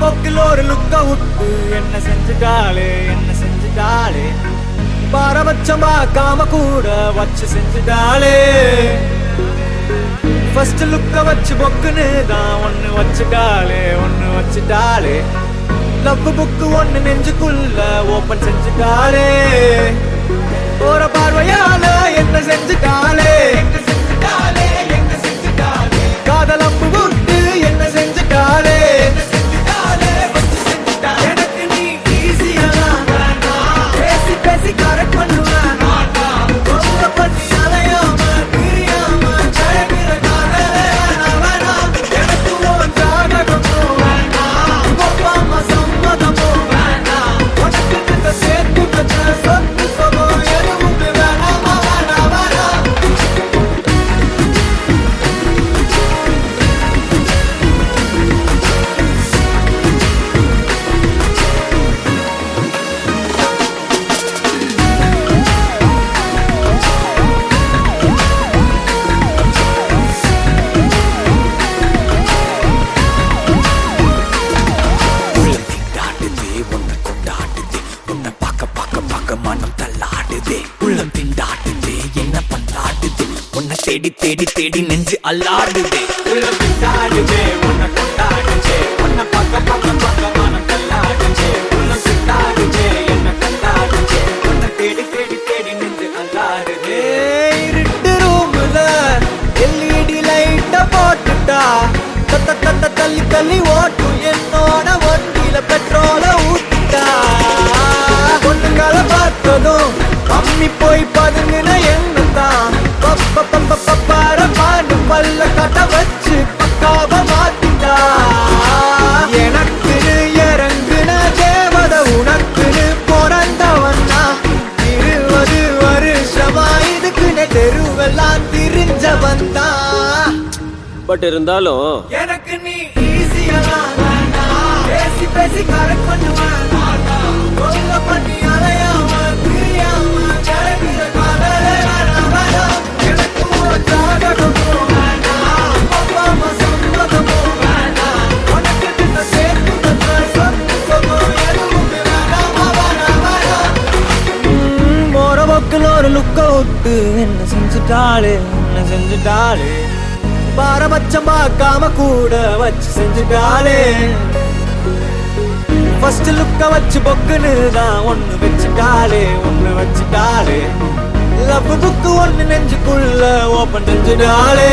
போக்கில் ஒரு லுக்க விட்டு என்ன செஞ்சுட்டாளே என்ன செஞ்சுட்டாளே? பாரபட்சம் பார்க்காம கூட வச்சு செஞ்சுட்டாளே. ஃபர்ஸ்ட் லுக்க வச்சு பொக்குன்னு தான் ஒன்னு வச்சுட்டாளே ஒன்னு வச்சுட்டாளே. லவ் புக்கு ஒன்னு நெஞ்சுக்குள்ள ஓபன் செஞ்சுட்டாளே. போற பார்வையால என்ன செஞ்சுட்டாளே? காதல் அம்பு விட்டு என்ன செஞ்சுட்டாளே? தேடி தேடி தேடி நெஞ்சு அல்லாடுதே உள்ளம் உன்னை கொண்டாடுதே, உன்னை பார்க்க பார்க்க பார்க்க மனம் தள்ளாடுதே. உள்ளம் திண்டாடுதே, என்னை கொண்டாடுதே, உன்னை தேடி தேடி தேடி நெஞ்சு அல்லாடுதே. இருட்டு roomல LED போட்டுட்டா, தத்த தத்த தள்ளி தள்ளி ஓட்டு என்னோட பட் இருந்தாலும் எனக்கு நீ ஈஸியா பேசி பேசி கரெக்ட் பண்ணுவேன். ரொம்ப பண்ணி அலையாம பிரியாம ஜெயகிற காதலே வேணாம் வேணாம். எனக்கு ஒரு ஜாதகமும் வேண்டாம் ஒரு லுக்க விட்டு என்ன செஞ்சுட்டாளே என்ன செஞ்சுட்டாளே. பாரபட்சம் பார்க்காம கூட வச்சு செஞ்சுட்டாலே ஃபர்ஸ்ட் லுக்க வச்சு பொக்குன்னு தான் ஒண்ணு வச்சுட்டாலே ஒண்ணு வச்சுட்டாலே லவ் புக்கு ஒண்ணு நெஞ்சுக்குள்ள ஓபன் செஞ்சுட்டாலே